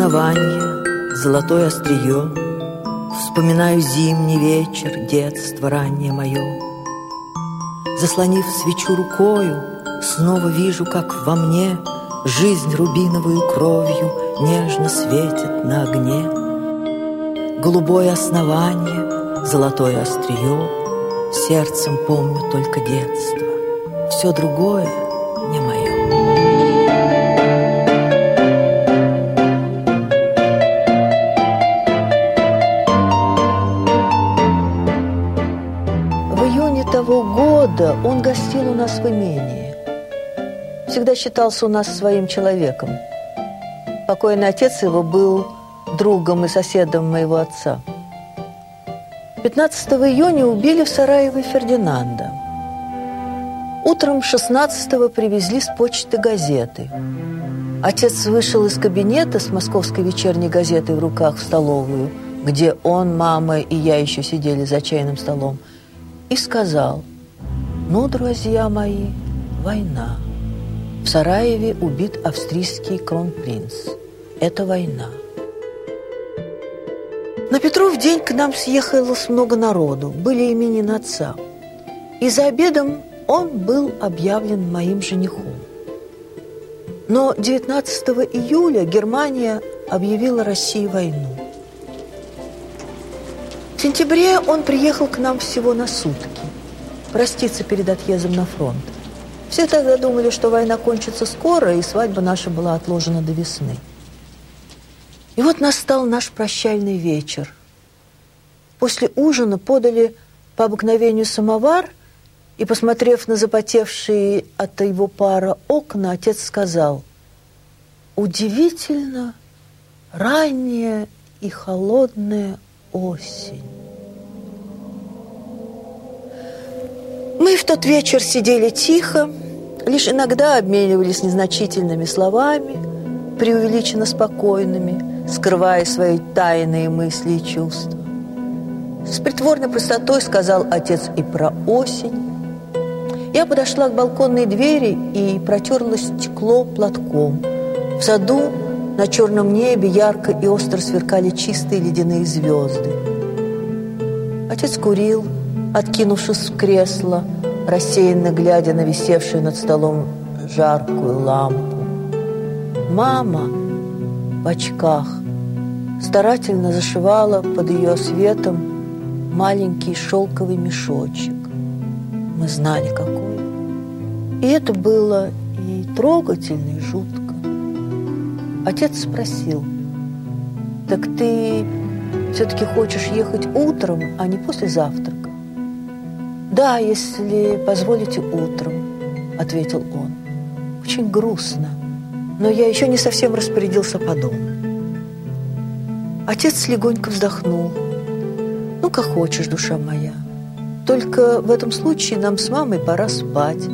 основание, золотое острие, Вспоминаю зимний вечер, детство раннее мое. Заслонив свечу рукою, снова вижу, как во мне Жизнь рубиновую кровью нежно светит на огне. Голубое основание, золотое острие, Сердцем помню только детство, Все другое не мое. Нас в имении. Всегда считался у нас своим человеком. Покойный отец его был другом и соседом моего отца. 15 июня убили в Сараеве Фердинанда. Утром 16-го привезли с почты газеты. Отец вышел из кабинета с московской вечерней газетой в руках в столовую, где он, мама и я еще сидели за чайным столом – и сказал, «Ну, друзья мои, война. В Сараеве убит австрийский кронпринц. Это война». На Петров день к нам съехалось много народу, были именины отца. И за обедом он был объявлен моим женихом. Но 19 июля Германия объявила России войну. В сентябре он приехал к нам всего на сутки, проститься перед отъездом на фронт. Все тогда думали, что война кончится скоро, и свадьба наша была отложена до весны. И вот настал наш прощальный вечер. После ужина подали по обыкновению самовар, и, посмотрев на запотевшие от его пара окна, отец сказал, «Удивительно ранняя и холодная осень. Мы в тот вечер сидели тихо, лишь иногда обменивались незначительными словами, преувеличенно спокойными, скрывая свои тайные мысли и чувства. С притворной простотой сказал отец и про осень. Я подошла к балконной двери и протерла стекло платком. В саду на черном небе ярко и остро сверкали чистые ледяные звезды. Отец курил, откинувшись в кресло, рассеянно глядя на висевшую над столом жаркую лампу. Мама в очках старательно зашивала под ее светом маленький шелковый мешочек. Мы знали, какой. И это было и трогательно, и жутко. Отец спросил, «Так ты все-таки хочешь ехать утром, а не после завтрака?» «Да, если позволите, утром», — ответил он. «Очень грустно, но я еще не совсем распорядился по дому». Отец легонько вздохнул. «Ну, как хочешь, душа моя. Только в этом случае нам с мамой пора спать.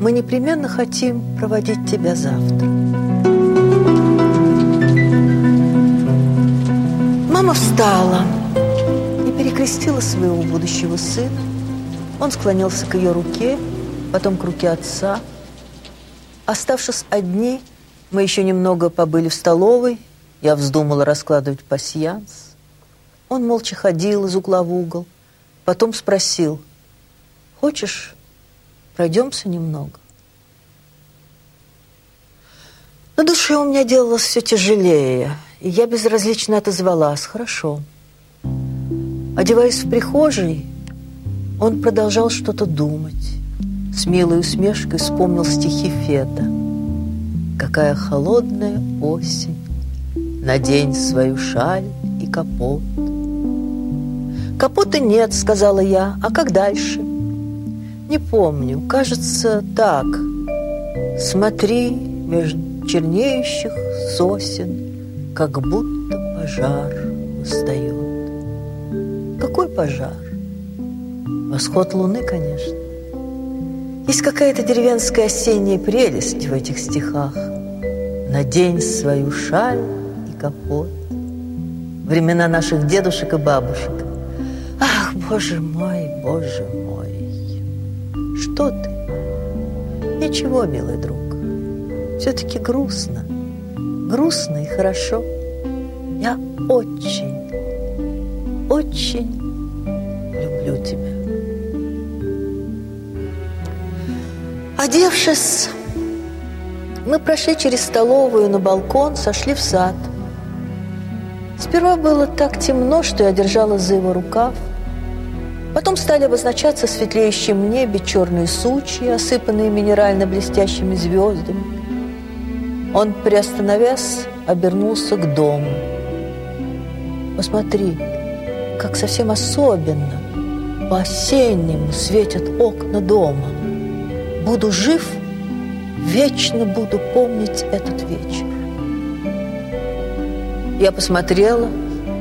Мы непременно хотим проводить тебя завтра». Мама встала и перекрестила своего будущего сына. Он склонился к ее руке, потом к руке отца. Оставшись одни, мы еще немного побыли в столовой. Я вздумала раскладывать пасьянс. Он молча ходил из угла в угол. Потом спросил, «Хочешь, пройдемся немного?» На душе у меня делалось все тяжелее – и я безразлично отозвалась. Хорошо. Одеваясь в прихожей, он продолжал что-то думать. С милой усмешкой вспомнил стихи Фета. «Какая холодная осень! Надень свою шаль и капот». «Капота нет», — сказала я. «А как дальше?» «Не помню. Кажется, так. Смотри между чернеющих сосен, как будто пожар устает. Какой пожар? Восход луны, конечно. Есть какая-то деревенская осенняя прелесть в этих стихах. Надень свою шаль и капот. Времена наших дедушек и бабушек. Ах, боже мой, боже мой. Что ты? Ничего, милый друг. Все-таки грустно грустно и хорошо. Я очень, очень люблю тебя. Одевшись, мы прошли через столовую на балкон, сошли в сад. Сперва было так темно, что я держала за его рукав. Потом стали обозначаться в светлеющем небе черные сучьи, осыпанные минерально-блестящими звездами. Он, приостановясь, обернулся к дому. Посмотри, как совсем особенно по-осеннему светят окна дома. Буду жив, вечно буду помнить этот вечер. Я посмотрела,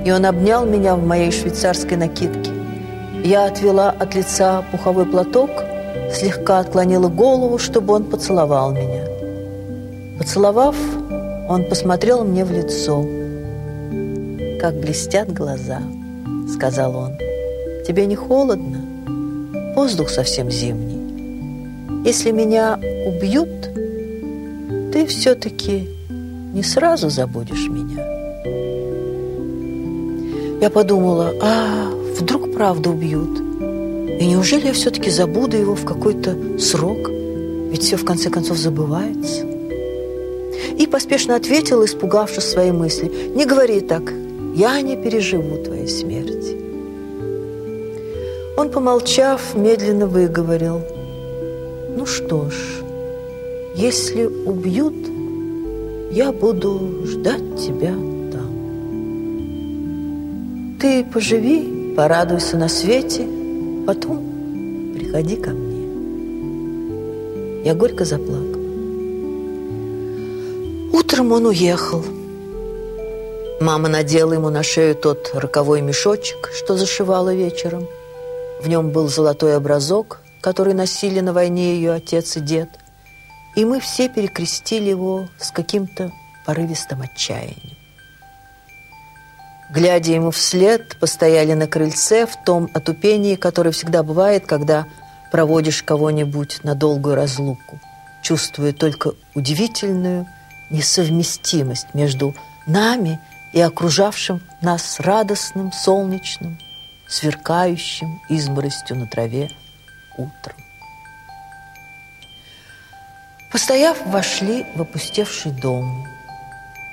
и он обнял меня в моей швейцарской накидке. Я отвела от лица пуховой платок, слегка отклонила голову, чтобы он поцеловал меня. Поцеловав, он посмотрел мне в лицо. «Как блестят глаза», — сказал он. «Тебе не холодно? Воздух совсем зимний. Если меня убьют, ты все-таки не сразу забудешь меня». Я подумала, а вдруг правда убьют? И неужели я все-таки забуду его в какой-то срок? Ведь все в конце концов забывается. И поспешно ответила, испугавшись своей мысли. «Не говори так, я не переживу твоей смерти». Он, помолчав, медленно выговорил. «Ну что ж, если убьют, я буду ждать тебя там. Ты поживи, порадуйся на свете, потом приходи ко мне». Я горько заплакала. Утром он уехал. Мама надела ему на шею тот роковой мешочек, что зашивала вечером. В нем был золотой образок, который носили на войне ее отец и дед. И мы все перекрестили его с каким-то порывистым отчаянием. Глядя ему вслед, постояли на крыльце в том отупении, которое всегда бывает, когда проводишь кого-нибудь на долгую разлуку, чувствуя только удивительную несовместимость между нами и окружавшим нас радостным, солнечным, сверкающим изморостью на траве утром. Постояв, вошли в опустевший дом.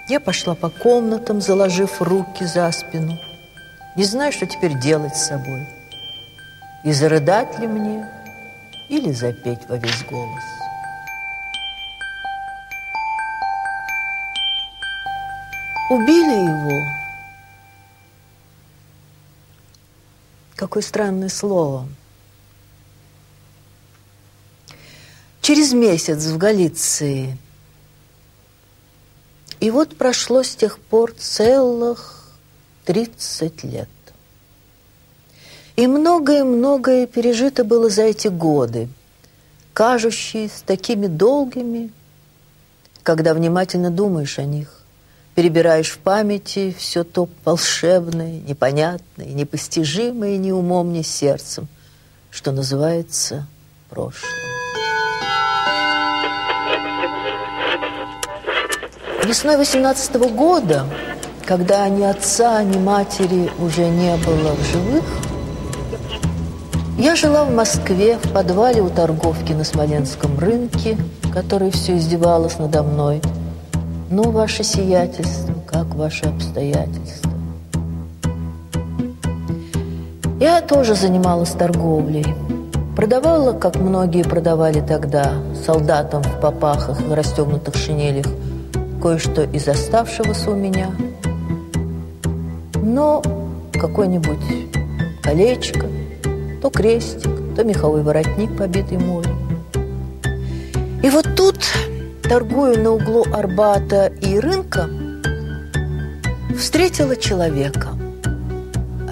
Я пошла по комнатам, заложив руки за спину. Не знаю, что теперь делать с собой. И зарыдать ли мне, или запеть во весь голос. Убили его. Какое странное слово. Через месяц в Галиции. И вот прошло с тех пор целых 30 лет. И многое-многое пережито было за эти годы, кажущиеся такими долгими, когда внимательно думаешь о них перебираешь в памяти все то волшебное, непонятное, непостижимое ни умом, ни сердцем, что называется прошлым. Весной 18 -го года, когда ни отца, ни матери уже не было в живых, я жила в Москве, в подвале у торговки на Смоленском рынке, которая все издевалась надо мной – ну, ваше сиятельство, как ваши обстоятельства? Я тоже занималась торговлей. Продавала, как многие продавали тогда, солдатам в попахах и расстегнутых шинелях, кое-что из оставшегося у меня. Но какое-нибудь колечко, то крестик, то меховой воротник, побитый морем. И вот тут торгуя на углу Арбата и рынка, встретила человека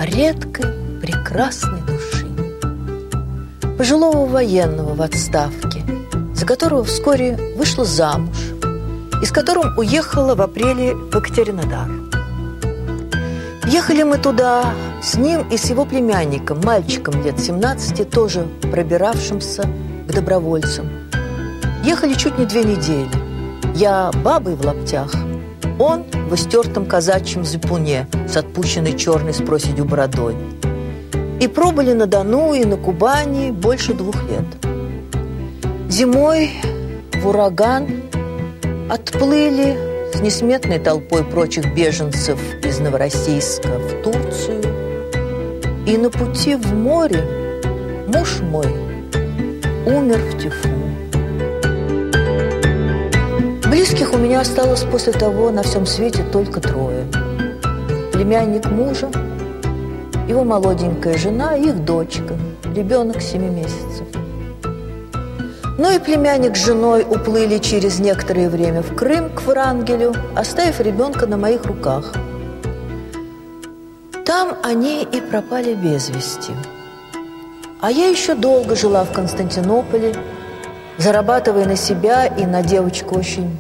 редкой, прекрасной души. Пожилого военного в отставке, за которого вскоре вышла замуж и с которым уехала в апреле в Екатеринодар. Ехали мы туда с ним и с его племянником, мальчиком лет 17, тоже пробиравшимся к добровольцам – Ехали чуть не две недели. Я бабой в лаптях, Он в истертом казачьем зипуне с отпущенной черной с проседью бородой. И пробыли на Дону и на Кубани больше двух лет. Зимой в ураган отплыли с несметной толпой прочих беженцев из Новороссийска в Турцию. И на пути в море муж мой умер в тифу. Близких у меня осталось после того на всем свете только трое. Племянник мужа, его молоденькая жена и их дочка, ребенок семи месяцев. Ну и племянник с женой уплыли через некоторое время в Крым к Врангелю, оставив ребенка на моих руках. Там они и пропали без вести. А я еще долго жила в Константинополе, зарабатывая на себя и на девочку очень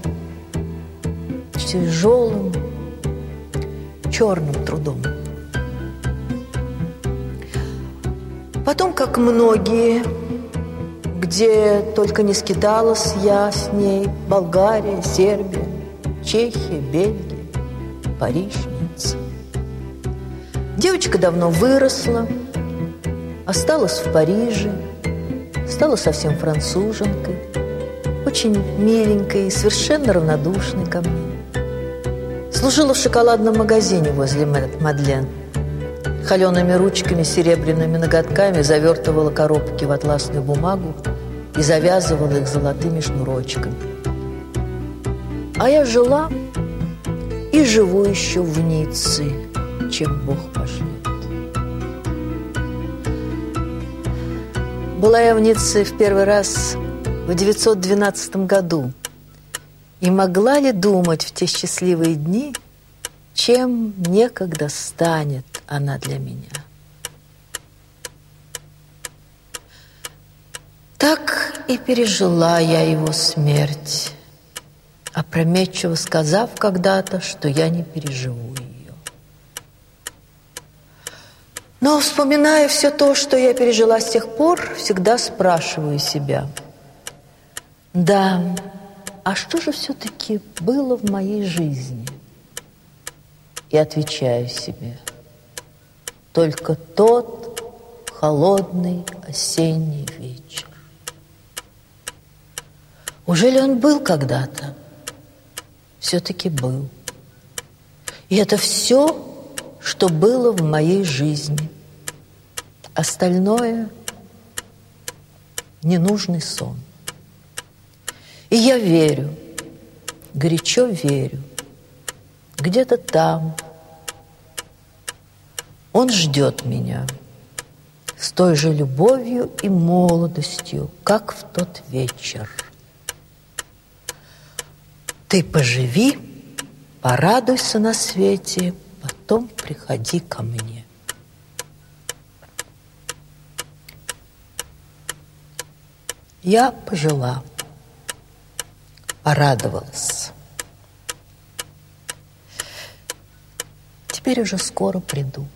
тяжелым, черным трудом. Потом, как многие, где только не скиталась я с ней, Болгария, Сербия, Чехия, Бельгия, Париж, Ницца. Девочка давно выросла, осталась в Париже, стала совсем француженкой, очень миленькой и совершенно равнодушной ко мне. Служила в шоколадном магазине возле Мадлен. Холеными ручками, серебряными ноготками завертывала коробки в атласную бумагу и завязывала их золотыми шнурочками. А я жила и живу еще в Ницце, чем Бог пошлет. Была я в Ницце в первый раз в 912 году – и могла ли думать в те счастливые дни, чем некогда станет она для меня? Так и пережила я его смерть, опрометчиво сказав когда-то, что я не переживу ее. Но, вспоминая все то, что я пережила с тех пор, всегда спрашиваю себя. Да, а что же все-таки было в моей жизни? И отвечаю себе, только тот холодный осенний вечер. Уже ли он был когда-то? Все-таки был. И это все, что было в моей жизни. Остальное – ненужный сон. И я верю, горячо верю, где-то там он ждет меня с той же любовью и молодостью, как в тот вечер. Ты поживи, порадуйся на свете, потом приходи ко мне. Я пожила порадовалась. Теперь уже скоро приду.